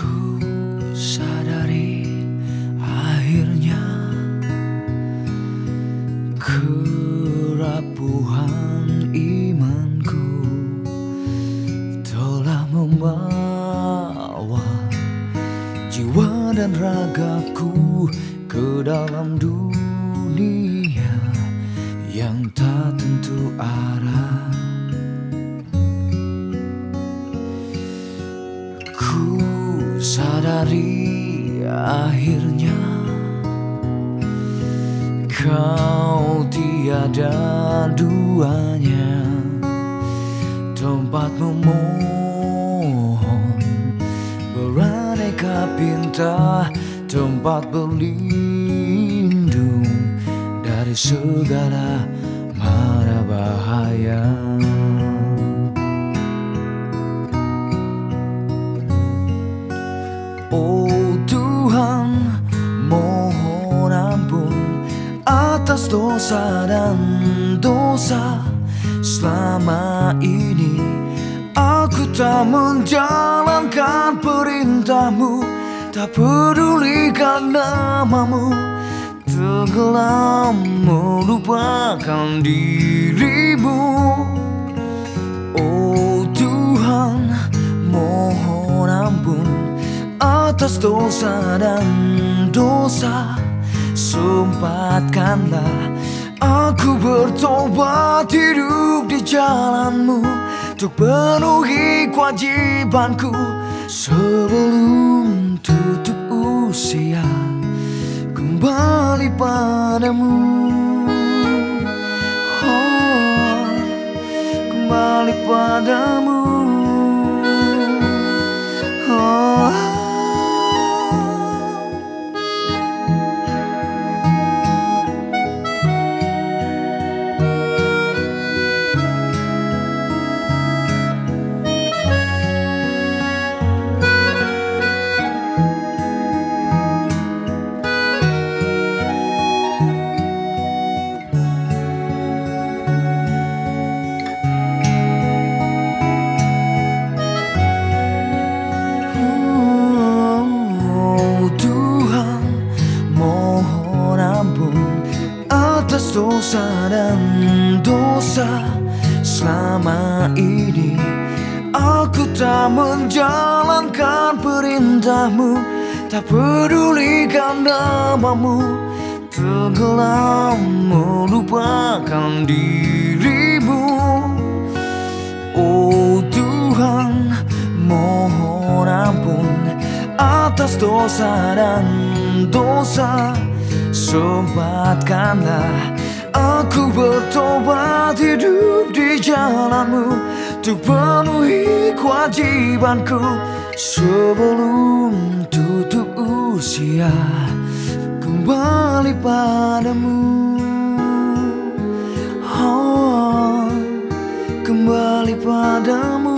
Ku sadari akhirnya kerapuhan imanku telah membawa jiwa dan ragaku ke dalam dunia yang tak tentu arah. Sadari akhirnya kau tiada duanya tempat memohon beraneka pinta tempat berlindung dari segala mara bahaya. Atas dosa dan dosa. Selama ini aku tak menjalankan perintahmu. Tak pedulikan namamu. Tenggelam melupakan dirimu. Oh Tuhan mohon ampun atas dosa dan dosa Sempatkanlah aku bertobat hidup di jalanmu Untuk penuhi kewajibanku. Sebelum tutup usia Kembali padamu. Oh, Kembali padamu atas dosa dan dosa. Selama ini aku tak menjalankan perintahmu. Tak pedulikan namamu. Tenggelam melupakan dirimu. Oh Tuhan mohon ampun atas dosa dan dosa Sempatkanlah aku bertobat hidup di jalanmu Untuk penuhi kewajibanku Sebelum tutup usia. Kembali padamu. Oh, Kembali padamu